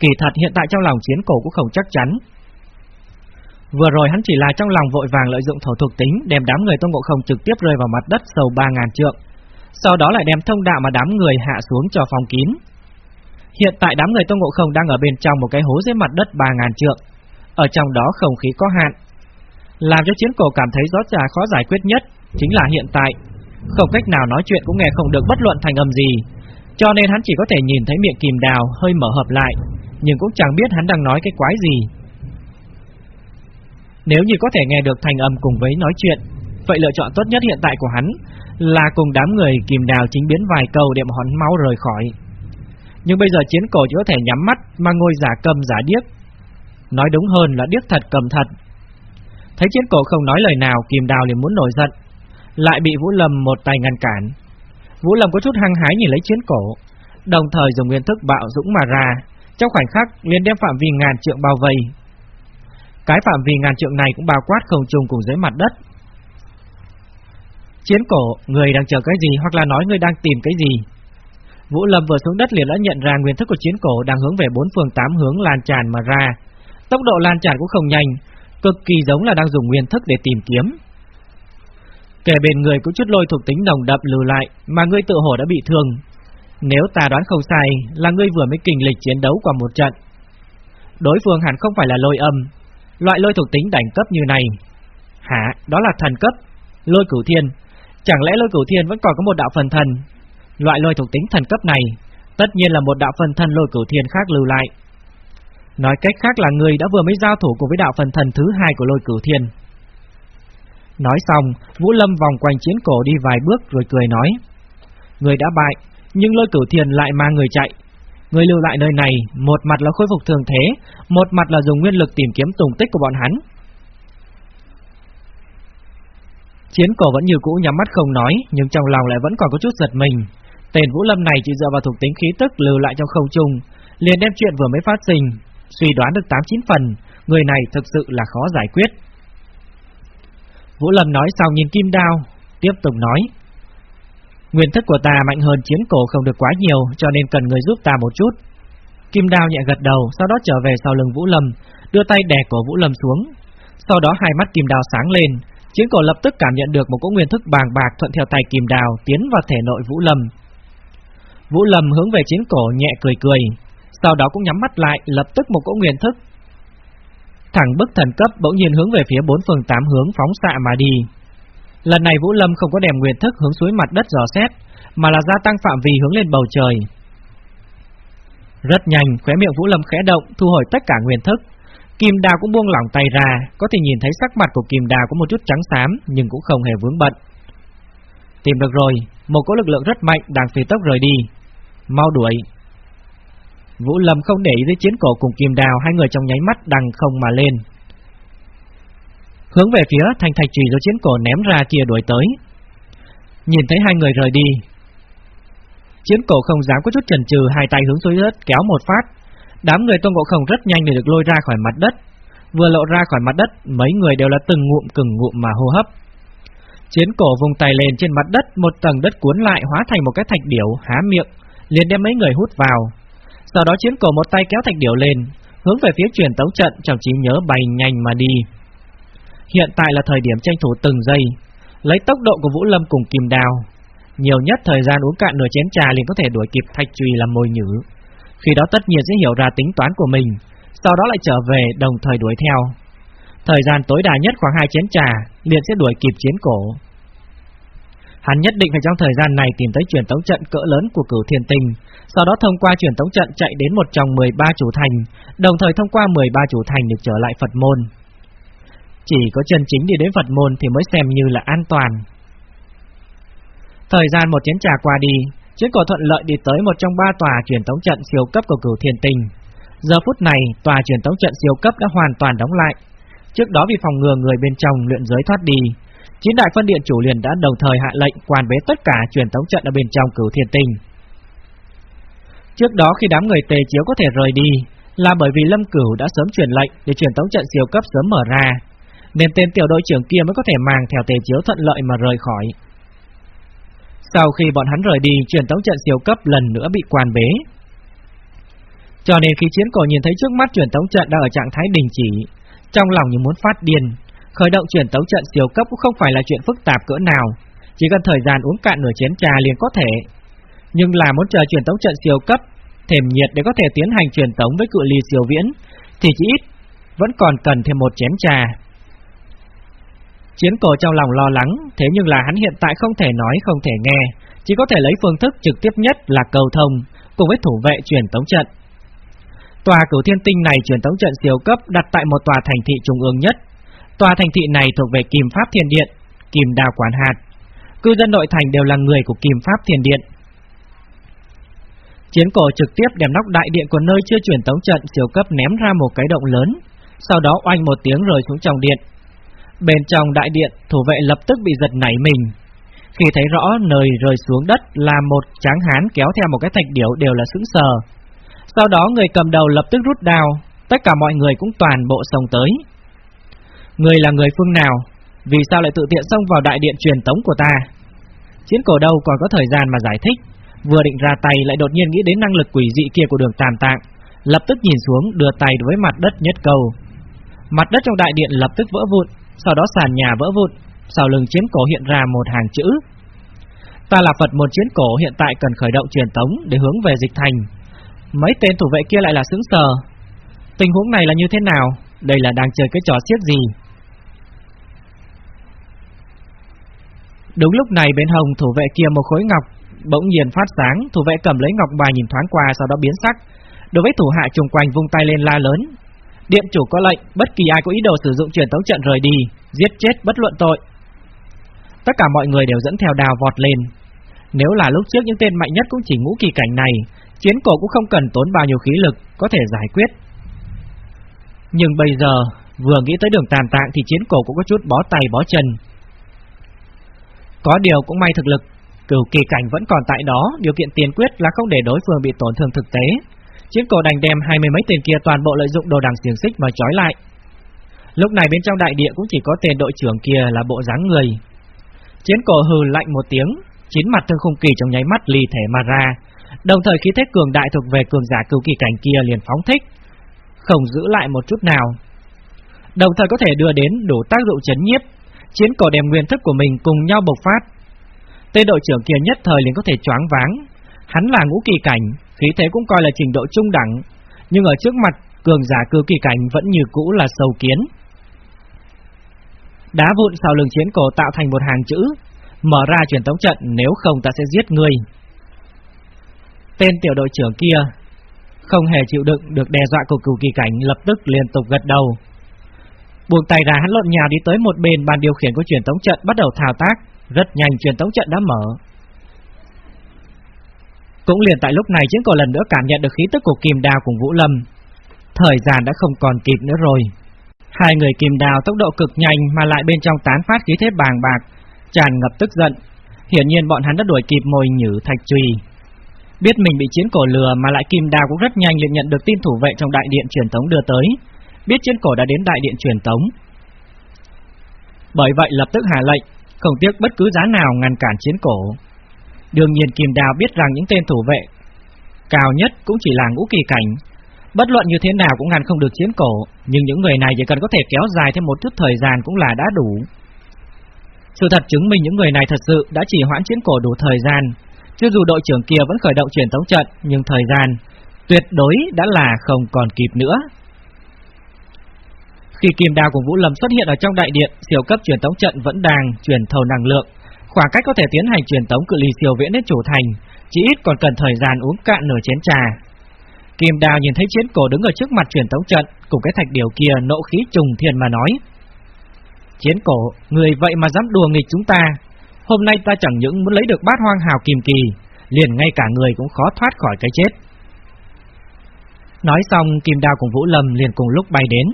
Speaker 1: Kỳ thật hiện tại trong lòng chiến cổ cũng không chắc chắn. Vừa rồi hắn chỉ là trong lòng vội vàng lợi dụng thổ thuộc tính đem đám người Tôn Ngộ Không trực tiếp rơi vào mặt đất sâu 3.000 trượng, sau đó lại đem thông đạo mà đám người hạ xuống cho phòng kín. Hiện tại đám người Tôn Ngộ Không đang ở bên trong một cái hố dưới mặt đất 3.000 trượng, ở trong đó không khí có hạn. Làm cho chiến cổ cảm thấy rõ ràng khó giải quyết nhất chính là hiện tại, không cách nào nói chuyện cũng nghe không được bất luận thành âm gì, cho nên hắn chỉ có thể nhìn thấy miệng kìm đào hơi mở hợp lại, nhưng cũng chẳng biết hắn đang nói cái quái gì. Nếu như có thể nghe được thành âm cùng với nói chuyện, vậy lựa chọn tốt nhất hiện tại của hắn là cùng đám người kìm đào chính biến vài câu để mà hắn máu rời khỏi. Nhưng bây giờ chiến cổ chỉ có thể nhắm mắt mà ngồi giả cầm giả điếc. Nói đúng hơn là điếc thật cầm thật. Thấy chiến cổ không nói lời nào, kìm đào liền muốn nổi giận, lại bị Vũ Lâm một tay ngăn cản. Vũ Lâm có chút hăng hái nhìn lấy chiến cổ, đồng thời dùng nguyên thức bạo dũng mà ra, trong khoảnh khắc liền đem phạm vi ngàn trượng bao vây. Cái phạm vi ngàn trượng này cũng bao quát không trùng cùng dưới mặt đất. Chiến cổ, người đang chờ cái gì hoặc là nói người đang tìm cái gì? Vũ Lâm vừa xuống đất liền đã nhận ra nguyên thức của chiến cổ đang hướng về bốn phương tám hướng lan tràn mà ra. Tốc độ lan tràn cũng không nhanh, cực kỳ giống là đang dùng nguyên thức để tìm kiếm. Kể bên người có chút lôi thuộc tính nồng đậm lù lại, mà ngươi tự hồ đã bị thương. Nếu ta đoán không sai, là ngươi vừa mới kinh lịch chiến đấu qua một trận. Đối phương hẳn không phải là lôi âm, loại lôi thuộc tính đẳng cấp như này. Hả, đó là thần cấp, lôi cửu thiên. Chẳng lẽ lôi cửu thiên vẫn còn có một đạo phần thần? Loại lôi thuộc tính thần cấp này, tất nhiên là một đạo phần thần lôi cửu thiên khác lưu lại. Nói cách khác là người đã vừa mới giao thủ cùng với đạo phần thần thứ hai của lôi cửu thiên. Nói xong, Vũ Lâm vòng quanh chiến cổ đi vài bước rồi cười nói. Người đã bại, nhưng lôi cửu thiền lại mang người chạy. Người lưu lại nơi này, một mặt là khôi phục thường thế, một mặt là dùng nguyên lực tìm kiếm tùng tích của bọn hắn. Chiến cổ vẫn như cũ nhắm mắt không nói, nhưng trong lòng lại vẫn còn có chút giật mình. Tên Vũ Lâm này chỉ dựa vào thuộc tính khí tức lưu lại trong không trung, liền đem chuyện vừa mới phát sinh, suy đoán được 8-9 phần, người này thực sự là khó giải quyết. Vũ Lâm nói xong nhìn Kim Đao, tiếp tục nói. Nguyên thức của ta mạnh hơn chiến cổ không được quá nhiều, cho nên cần người giúp ta một chút. Kim Đao nhẹ gật đầu, sau đó trở về sau lưng Vũ Lâm, đưa tay đè cổ Vũ Lâm xuống. Sau đó hai mắt Kim Đao sáng lên, chiến cổ lập tức cảm nhận được một cỗ nguyên thức bàng bạc thuận theo tay Kim Đao tiến vào thể nội Vũ Lâm. Vũ Lâm hướng về chiến cổ nhẹ cười cười, sau đó cũng nhắm mắt lại, lập tức một cỗ nguyên thức thẳng bức thần cấp bỗng nhiên hướng về phía bốn phương tám hướng phóng xạ mà đi. Lần này Vũ Lâm không có đem nguyên thức hướng xuống mặt đất dò xét, mà là gia tăng phạm vi hướng lên bầu trời. Rất nhanh, khóe miệng Vũ Lâm khẽ động, thu hồi tất cả nguyên thức. Kim Đào cũng buông lỏng tay ra, có thể nhìn thấy sắc mặt của Kim Đào có một chút trắng xám, nhưng cũng không hề vướng bận. Tìm được rồi, một cỗ lực lượng rất mạnh đang phi tốc rời đi. Mau đuổi. Vũ Lâm không để ý tới chiến cổ cùng Kim Đào, hai người trong nháy mắt đằng không mà lên. Hướng về phía thanh thạch Trì do chiến cổ ném ra kia đuổi tới. Nhìn thấy hai người rời đi, chiến cổ không dám có chút chần chừ, hai tay hướng xuống đất kéo một phát. Đám người Tôn Ngộ Không rất nhanh để được lôi ra khỏi mặt đất. Vừa lộ ra khỏi mặt đất, mấy người đều là từng ngụm từng ngụm mà hô hấp. Chiến cổ vùng tay lên trên mặt đất, một tầng đất cuốn lại hóa thành một cái thạch điểu há miệng, liền đem mấy người hút vào. Sau đó chiến cổ một tay kéo thạch điểu lên, hướng về phía truyền tống trận trong trí nhớ bay nhanh mà đi. Hiện tại là thời điểm tranh thủ từng giây, lấy tốc độ của Vũ Lâm cùng Kim Đào, nhiều nhất thời gian uống cạn nửa chén trà liền có thể đuổi kịp Thạch Trùy làm mồi nhử. Khi đó tất nhiên sẽ hiểu ra tính toán của mình, sau đó lại trở về đồng thời đuổi theo. Thời gian tối đa nhất khoảng hai chén trà, liền sẽ đuổi kịp chiến cổ. Hắn nhất định phải trong thời gian này tìm tới truyền tống trận cỡ lớn của cửu thiên tinh, sau đó thông qua truyền tống trận chạy đến một trong 13 chủ thành, đồng thời thông qua 13 chủ thành được trở lại Phật môn. Chỉ có chân chính đi đến Phật môn thì mới xem như là an toàn. Thời gian một chén trà qua đi, chiến cổ thuận lợi đi tới một trong ba tòa truyền tống trận siêu cấp của cửu thiên tinh. Giờ phút này, tòa truyền tống trận siêu cấp đã hoàn toàn đóng lại. Trước đó vì phòng ngừa người bên trong luyện giới thoát đi, chín đại phân điện chủ liền đã đồng thời hạ lệnh quan bế tất cả truyền tống trận ở bên trong cửu thiên tinh. Trước đó khi đám người tề chiếu có thể rời đi, là bởi vì Lâm Cửu đã sớm truyền lệnh để truyền tống trận siêu cấp sớm mở ra, nên tên tiểu đội trưởng kia mới có thể mang theo tề chiếu thuận lợi mà rời khỏi. Sau khi bọn hắn rời đi, truyền tống trận siêu cấp lần nữa bị quan bế. Cho nên khi chiến cổ nhìn thấy trước mắt truyền tống trận đang ở trạng thái đình chỉ, trong lòng như muốn phát điên, khởi động truyền tống trận siêu cấp cũng không phải là chuyện phức tạp cỡ nào, chỉ cần thời gian uống cạn nửa chén trà liền có thể. Nhưng là muốn chờ truyền tống trận siêu cấp, thềm nhiệt để có thể tiến hành truyền tống với cự ly siêu viễn, thì chỉ ít vẫn còn cần thêm một chén trà. Chiến cổ trong lòng lo lắng, thế nhưng là hắn hiện tại không thể nói không thể nghe, chỉ có thể lấy phương thức trực tiếp nhất là cầu thông, cùng với thủ vệ truyền tống trận. Tòa cửu thiên tinh này truyền tống trận siêu cấp đặt tại một tòa thành thị trung ương nhất. Tòa thành thị này thuộc về Kim Pháp Thiên Điện, Kim Đào Quán hạt. Cư dân nội thành đều là người của Kim Pháp Thiên Điện. Chiến cổ trực tiếp đem nóc đại điện của nơi chưa chuyển tống trận siêu cấp ném ra một cái động lớn, sau đó oanh một tiếng rơi xuống trong điện. Bên trong đại điện, thủ vệ lập tức bị giật nảy mình. Khi thấy rõ nơi rơi xuống đất là một tráng hán kéo theo một cái thạch điểu đều là sững sờ. Sau đó người cầm đầu lập tức rút đao, tất cả mọi người cũng toàn bộ xông tới. Người là người phương nào? Vì sao lại tự tiện xông vào đại điện truyền tống của ta? Chiến cổ đâu còn có thời gian mà giải thích, vừa định ra tay lại đột nhiên nghĩ đến năng lực quỷ dị kia của đường tàm tạng, lập tức nhìn xuống đưa tay với mặt đất nhất cầu. Mặt đất trong đại điện lập tức vỡ vụn, sau đó sàn nhà vỡ vụn, sau lưng chiến cổ hiện ra một hàng chữ. Ta là Phật một chiến cổ hiện tại cần khởi động truyền tống để hướng về dịch thành. Mấy tên thủ vệ kia lại là sững sờ. Tình huống này là như thế nào? Đây là đang chơi cái trò xiết gì? Đúng lúc này bên hồng thủ vệ kia một khối ngọc bỗng nhiên phát sáng, thủ vệ cầm lấy ngọc bài nhìn thoáng qua sau đó biến sắc. Đối với thủ hạ trùng quanh vung tay lên la lớn, Điện chủ có lệnh, bất kỳ ai có ý đồ sử dụng truyền tống trận rời đi, giết chết bất luận tội. Tất cả mọi người đều dẫn theo đào vọt lên. Nếu là lúc trước những tên mạnh nhất cũng chỉ ngũ kỳ cảnh này, chiến cổ cũng không cần tốn bao nhiêu khí lực, có thể giải quyết. Nhưng bây giờ, vừa nghĩ tới đường tàn tạng thì chiến cổ cũng có chút bó tay bó chân. Có điều cũng may thực lực, cửu kỳ cảnh vẫn còn tại đó, điều kiện tiền quyết là không để đối phương bị tổn thương thực tế, Chiến cổ đành đem hai mươi mấy tên kia toàn bộ lợi dụng đồ đằng xiềng xích mà trói lại. Lúc này bên trong đại địa cũng chỉ có tên đội trưởng kia là bộ dáng người. Chiến cổ hừ lạnh một tiếng, chín mặt thương khung kỳ trong nháy mắt ly thể mà ra, đồng thời khí thế cường đại thuộc về cường giả cửu kỳ cảnh kia liền phóng thích, không giữ lại một chút nào. Đồng thời có thể đưa đến đủ tác dụng chấn nhiếp, chiến cổ đem nguyên thức của mình cùng nhau bộc phát. Tên đội trưởng kia nhất thời liền có thể choáng váng, hắn là ngũ kỳ cảnh, khí thế cũng coi là trình độ trung đẳng, nhưng ở trước mặt cường giả cư kỳ cảnh vẫn như cũ là sâu kiến. Đá vụn sau lưng chiến cổ tạo thành một hàng chữ, mở ra truyền tống trận nếu không ta sẽ giết ngươi. Tên tiểu đội trưởng kia không hề chịu đựng được đe dọa của cửu kỳ cảnh lập tức liên tục gật đầu. Buông tay ra hắn lộn nhào đi tới một bên bàn điều khiển của truyền tống trận bắt đầu thao tác, rất nhanh truyền tống trận đã mở. Cũng liền tại lúc này chiến cổ lần nữa cảm nhận được khí tức của Kim Đao cùng Vũ Lâm. Thời gian đã không còn kịp nữa rồi. Hai người Kim Đao tốc độ cực nhanh mà lại bên trong tán phát khí thế bàng bạc, tràn ngập tức giận. Hiển nhiên bọn hắn đã đuổi kịp mồi nhử thạch trùy. Biết mình bị chiến cổ lừa mà lại Kim Đao cũng rất nhanh liền nhận được tin thủ vệ trong đại điện truyền tống đưa tới. Biết chiến cổ đã đến đại điện truyền tống. Bởi vậy lập tức hạ lệnh, không tiếc bất cứ giá nào ngăn cản chiến cổ. Đương nhiên Kim Đào biết rằng những tên thủ vệ cao nhất cũng chỉ là ngũ kỳ cảnh. Bất luận như thế nào cũng ngăn không được chiến cổ, nhưng những người này chỉ cần có thể kéo dài thêm một chút thời gian cũng là đã đủ. Sự thật chứng minh những người này thật sự đã chỉ hoãn chiến cổ đủ thời gian, cho dù đội trưởng kia vẫn khởi động truyền tống trận, nhưng thời gian tuyệt đối đã là không còn kịp nữa. Khi kim đao của Vũ Lâm xuất hiện ở trong đại điện, siêu cấp truyền tống trận vẫn đang truyền thầu năng lượng, Khoảng cách có thể tiến hành truyền tống cự ly siêu viễn đến chủ thành, chỉ ít còn cần thời gian uống cạn nửa chén trà. Kim Đào nhìn thấy chiến cổ đứng ở trước mặt truyền tống trận, cùng cái thạch điều kia nộ khí trùng thiên mà nói: "Chiến cổ, người vậy mà dám đùa nghịch chúng ta, hôm nay ta chẳng những muốn lấy được bát hoang hào kim kỳ, liền ngay cả người cũng khó thoát khỏi cái chết." Nói xong, Kim Đào cùng Vũ Lâm liền cùng lúc bay đến.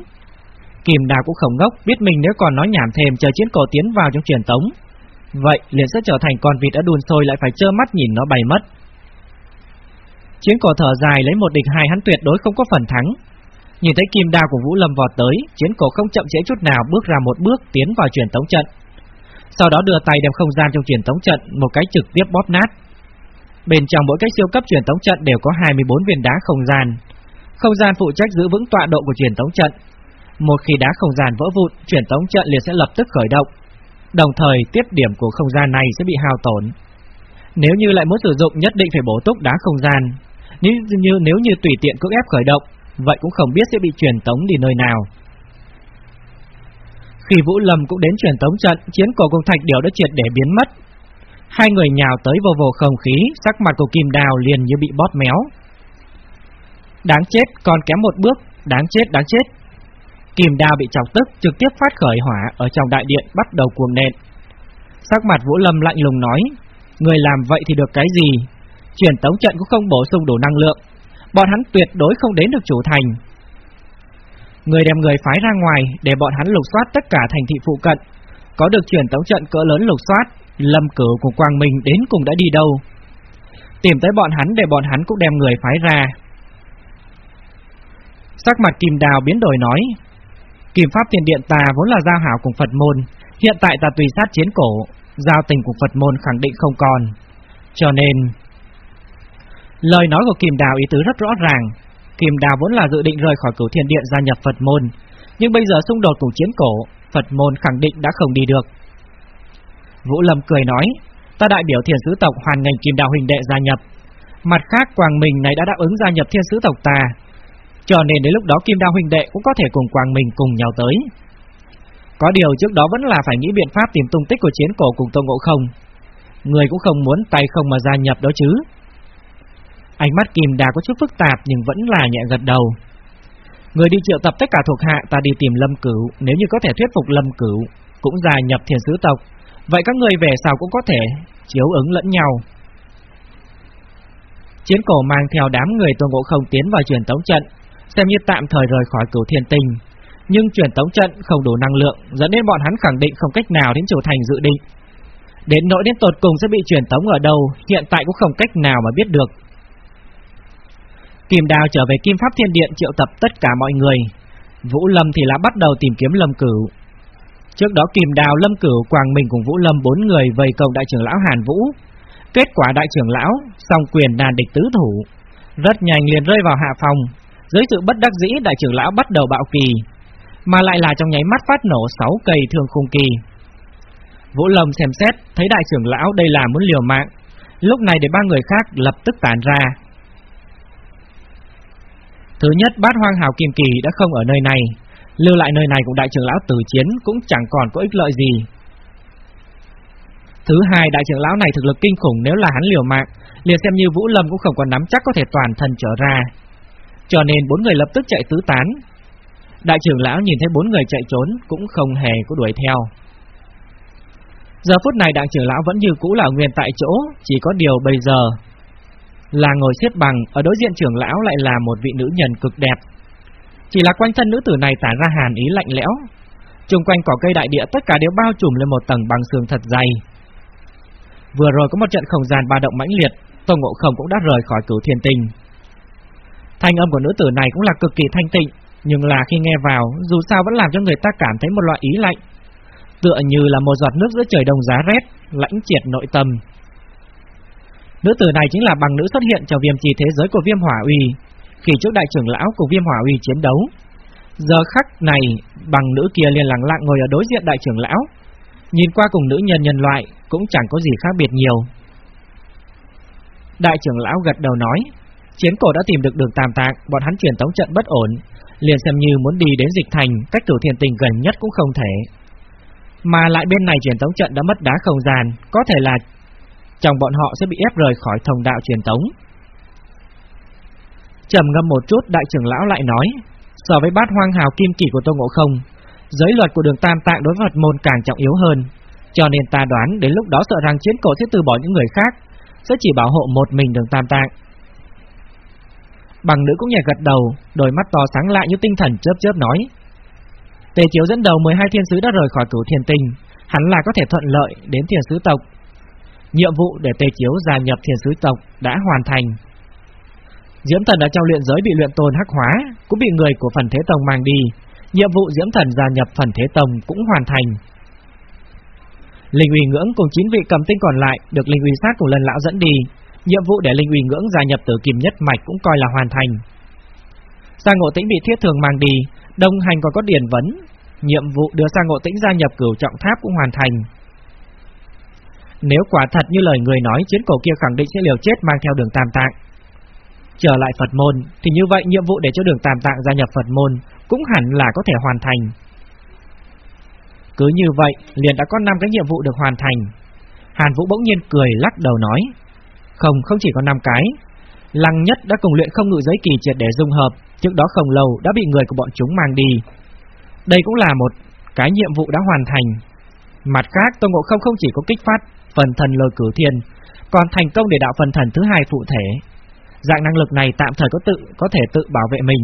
Speaker 1: Kim Đào cũng không ngốc, biết mình nếu còn nói nhảm thêm chờ chiến cổ tiến vào trong truyền tống, Vậy liền sẽ trở thành con vịt đã đun sôi lại phải trơ mắt nhìn nó bay mất. Chiến cổ thở dài lấy một địch hai hắn tuyệt đối không có phần thắng. Nhìn thấy kim đao của Vũ Lâm vọt tới, chiến cổ không chậm trễ chút nào bước ra một bước tiến vào truyền tống trận. Sau đó đưa tay đem không gian trong truyền tống trận một cái trực tiếp bóp nát. Bên trong mỗi cái siêu cấp truyền tống trận đều có 24 viên đá không gian. Không gian phụ trách giữ vững tọa độ của truyền tống trận. Một khi đá không gian vỡ vụn, truyền tống trận liền sẽ lập tức khởi động, Đồng thời tiết điểm của không gian này sẽ bị hao tổn. Nếu như lại muốn sử dụng nhất định phải bổ túc đá không gian. Nếu như nếu như tùy tiện cưỡng ép khởi động, vậy cũng không biết sẽ bị truyền tống đi nơi nào. Khi Vũ Lâm cũng đến truyền tống trận, chiến cổ cùng thạch điểu đã triệt để biến mất. Hai người nhào tới vô vô không khí, sắc mặt của Kim Đào liền như bị bóp méo. Đáng chết, còn kém một bước, đáng chết, đáng chết. Kim đao bị chọc tức trực tiếp phát khởi hỏa ở trong đại điện bắt đầu cuồng nện. Sắc mặt Vũ Lâm lạnh lùng nói, người làm vậy thì được cái gì? Chuyển tống trận cũng không bổ sung đủ năng lượng, bọn hắn tuyệt đối không đến được chủ thành. Người đem người phái ra ngoài để bọn hắn lục soát tất cả thành thị phụ cận, có được chuyển tống trận cỡ lớn lục soát, Lâm Cửu của Quang Minh đến cùng đã đi đâu? Tìm tới bọn hắn để bọn hắn cũng đem người phái ra. Sắc mặt Kim Đào biến đổi nói, Kim Pháp Tiền Điện ta vốn là giao hảo cùng Phật môn, hiện tại ta tùy sát chiến cổ, giao tình của Phật môn khẳng định không còn. Cho nên, lời nói của Kim Đào ý tứ rất rõ ràng, Kim Đào vốn là dự định rời khỏi cửu thiên điện gia nhập Phật môn, nhưng bây giờ xung đột cùng chiến cổ, Phật môn khẳng định đã không đi được. Vũ Lâm cười nói, ta đại biểu thiên sứ tộc hoàn ngành Kim Đào huynh đệ gia nhập. Mặt khác Quang Minh này đã đáp ứng gia nhập thiên sứ tộc ta, cho nên đến lúc đó Kim Đao huynh đệ cũng có thể cùng Quang Minh cùng nhau tới. Có điều trước đó vẫn là phải nghĩ biện pháp tìm tung tích của chiến cổ cùng Tôn Ngộ Không. Người cũng không muốn tay không mà gia nhập đó chứ. Ánh mắt Kim đa có chút phức tạp nhưng vẫn là nhẹ gật đầu. Người đi triệu tập tất cả thuộc hạ ta đi tìm Lâm Cửu, nếu như có thể thuyết phục Lâm Cửu, cũng gia nhập thiền sứ tộc, vậy các người về sau cũng có thể chiếu ứng lẫn nhau. Chiến cổ mang theo đám người Tôn Ngộ Không tiến vào truyền tống trận, xem như tạm thời rời khỏi cửu thiên tinh. Nhưng truyền tống trận không đủ năng lượng, dẫn đến bọn hắn khẳng định không cách nào đến chủ thành dự định. Đến nỗi đến tột cùng sẽ bị truyền tống ở đâu, hiện tại cũng không cách nào mà biết được. Kim Đào trở về Kim Pháp Thiên Điện triệu tập tất cả mọi người. Vũ Lâm thì là bắt đầu tìm kiếm Lâm Cửu. Trước đó Kim Đào, Lâm Cửu, Quang Minh cùng Vũ Lâm bốn người vây công đại trưởng lão Hàn Vũ. Kết quả đại trưởng lão song quyền đàn địch tứ thủ, rất nhanh liền rơi vào hạ phòng, dưới sự bất đắc dĩ đại trưởng lão bắt đầu bạo kỳ, mà lại là trong nháy mắt phát nổ 6 cây thương khung kỳ. Vũ Lâm xem xét, thấy đại trưởng lão đây là muốn liều mạng, lúc này để ba người khác lập tức tản ra. Thứ nhất, bát hoang hào kim kỳ đã không ở nơi này, lưu lại nơi này cũng đại trưởng lão tử chiến cũng chẳng còn có ích lợi gì. Thứ hai, đại trưởng lão này thực lực kinh khủng nếu là hắn liều mạng, liền xem như Vũ Lâm cũng không còn nắm chắc có thể toàn thân trở ra cho nên bốn người lập tức chạy tứ tán. Đại trưởng lão nhìn thấy bốn người chạy trốn cũng không hề có đuổi theo. Giờ phút này đại trưởng lão vẫn như cũ là nguyên tại chỗ, chỉ có điều bây giờ Là ngồi xếp bằng, ở đối diện trưởng lão lại là một vị nữ nhân cực đẹp. Chỉ là quanh thân nữ tử này tản ra hàn ý lạnh lẽo. Trung quanh cỏ cây đại địa tất cả đều bao trùm lên một tầng bằng sương thật dày. Vừa rồi có một trận không gian ba động mãnh liệt, Tô Ngộ Không cũng đã rời khỏi cửu thiên tinh. Thanh âm của nữ tử này cũng là cực kỳ thanh tịnh, nhưng là khi nghe vào, dù sao vẫn làm cho người ta cảm thấy một loại ý lạnh, tựa như là một giọt nước giữa trời đông giá rét, lãnh triệt nội tâm. Nữ tử này chính là bằng nữ xuất hiện trong viêm trì thế giới của viêm hỏa uy, khi trước đại trưởng lão của viêm hỏa uy chiến đấu. Giờ khắc này, bằng nữ kia liền lặng lặng ngồi ở đối diện đại trưởng lão, nhìn qua cùng nữ nhân nhân loại cũng chẳng có gì khác biệt nhiều. Đại trưởng lão gật đầu nói, chiến cổ đã tìm được đường tam tạng, bọn hắn truyền tống trận bất ổn, liền xem như muốn đi đến dịch thành, cách cửu thiền tình gần nhất cũng không thể. Mà lại bên này truyền tống trận đã mất đá không gian, có thể là chồng bọn họ sẽ bị ép rời khỏi thông đạo truyền tống. Trầm ngâm một chút, đại trưởng lão lại nói, so với bát hoang hào kim kỳ của Tô Ngộ Không, giới luật của đường tam tạng đối với Phật môn càng trọng yếu hơn, cho nên ta đoán đến lúc đó sợ rằng chiến cổ sẽ từ bỏ những người khác, sẽ chỉ bảo hộ một mình đường tam tạng. Bằng nữ cũng nhẹ gật đầu, đôi mắt to sáng lại như tinh thần chớp chớp nói. Tề Chiếu dẫn đầu 12 thiên sứ đã rời khỏi cửu thiên tinh, hắn là có thể thuận lợi đến thiên sứ tộc. Nhiệm vụ để Tề Chiếu gia nhập thiên sứ tộc đã hoàn thành. Diễm Thần ở trong luyện giới bị luyện tồn hắc hóa, cũng bị người của phần Thế Tông mang đi. Nhiệm vụ Diễm Thần gia nhập phần Thế Tông cũng hoàn thành. Linh uy ngưỡng cùng 9 vị cầm tinh còn lại được linh uy sát cùng lần lão dẫn đi, nhiệm vụ để linh uy ngưỡng gia nhập tử kim nhất mạch cũng coi là hoàn thành. Sa Ngộ Tĩnh bị Thiết Thường mang đi, đồng hành còn có điển vấn, nhiệm vụ đưa Sa Ngộ Tĩnh gia nhập cửu trọng tháp cũng hoàn thành. Nếu quả thật như lời người nói, chiến cổ kia khẳng định sẽ liều chết mang theo đường Tam Tạng. Trở lại Phật môn, thì như vậy nhiệm vụ để cho đường Tam Tạng gia nhập Phật môn cũng hẳn là có thể hoàn thành. Cứ như vậy, liền đã có 5 cái nhiệm vụ được hoàn thành. Hàn Vũ bỗng nhiên cười lắc đầu nói, không, không chỉ có 5 cái. Lăng nhất đã cùng luyện không ngự giới kỳ triệt để dung hợp, trước đó không lâu đã bị người của bọn chúng mang đi. Đây cũng là một cái nhiệm vụ đã hoàn thành. Mặt khác, Tôn Ngộ Không không chỉ có kích phát phần thần lôi cử thiên, còn thành công để đạo phần thần thứ hai phụ thể. Dạng năng lực này tạm thời có tự có thể tự bảo vệ mình,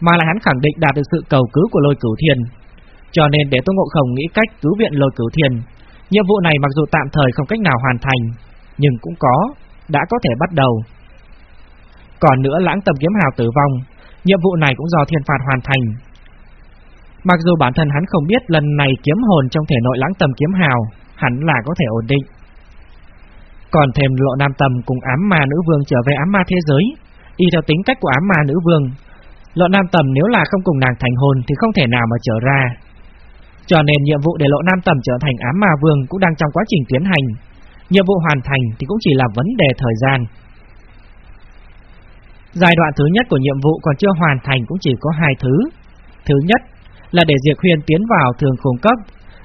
Speaker 1: mà là hắn khẳng định đạt được sự cầu cứu của lôi cửu thiên. Cho nên để Tôn Ngộ Không nghĩ cách cứu viện lôi cửu thiên, nhiệm vụ này mặc dù tạm thời không cách nào hoàn thành, nhưng cũng có đã có thể bắt đầu. Còn nữa lãng tầm kiếm hào tử vong, nhiệm vụ này cũng do thiên phạt hoàn thành. Mặc dù bản thân hắn không biết lần này kiếm hồn trong thể nội lãng tầm kiếm hào, hẳn là có thể ổn định. Còn thêm lộ nam tầm cùng ám ma nữ vương trở về ám ma thế giới, y theo tính cách của ám ma nữ vương. Lộ nam tầm nếu là không cùng nàng thành hồn thì không thể nào mà trở ra. Cho nên nhiệm vụ để lộ nam tầm trở thành ám ma vương cũng đang trong quá trình tiến hành, Nhiệm vụ hoàn thành thì cũng chỉ là vấn đề thời gian. Giai đoạn thứ nhất của nhiệm vụ còn chưa hoàn thành cũng chỉ có hai thứ. Thứ nhất là để Diệp Huyền tiến vào thường khủng cấp,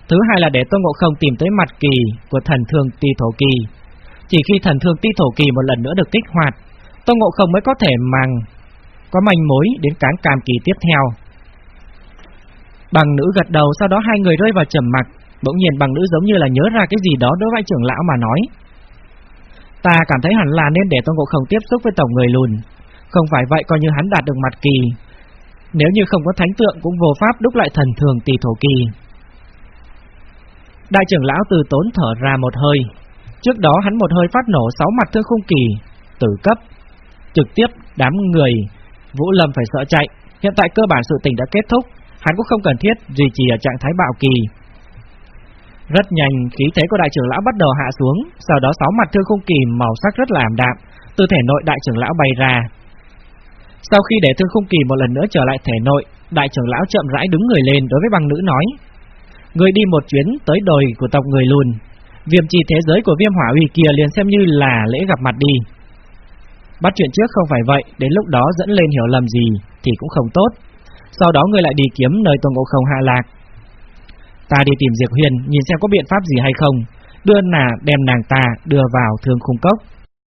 Speaker 1: thứ hai là để Tôn Ngộ Không tìm tới mặt kỳ của thần thương ti thổ kỳ. Chỉ khi thần thương ti thổ kỳ một lần nữa được kích hoạt, Tôn Ngộ Không mới có thể mang có manh mối đến cán cam kỳ tiếp theo. Bằng nữ gật đầu sau đó hai người rơi vào trầm mặc, Bỗng nhiên bằng nữ giống như là nhớ ra cái gì đó đối với trưởng lão mà nói. Ta cảm thấy hẳn là nên để Tôn Ngộ Không tiếp xúc với tổng người lùn. Không phải vậy coi như hắn đạt được mặt kỳ. Nếu như không có thánh tượng cũng vô pháp đúc lại thần thường tỷ thổ kỳ. Đại trưởng lão từ tốn thở ra một hơi. Trước đó hắn một hơi phát nổ sáu mặt thương khung kỳ, tử cấp. Trực tiếp đám người, Vũ Lâm phải sợ chạy. Hiện tại cơ bản sự tình đã kết thúc, hắn cũng không cần thiết duy trì ở trạng thái bạo kỳ, rất nhanh, khí thế của đại trưởng lão bắt đầu hạ xuống, sau đó sáu mặt thương khung kỳ màu sắc rất là ảm đạm, từ thể nội đại trưởng lão bay ra. Sau khi để thương khung kỳ một lần nữa trở lại thể nội, đại trưởng lão chậm rãi đứng người lên đối với băng nữ nói: "Người đi một chuyến tới đồi của tộc người lùn, viêm trì thế giới của viêm hỏa uy kia liền xem như là lễ gặp mặt đi." Bắt chuyện trước không phải vậy, đến lúc đó dẫn lên hiểu lầm gì thì cũng không tốt. Sau đó người lại đi kiếm nơi Tôn Ngộ Không hạ lạc, Ta đi tìm Diệp Huyền nhìn xem có biện pháp gì hay không, đưa nà đem nàng ta đưa vào thương khung cốc.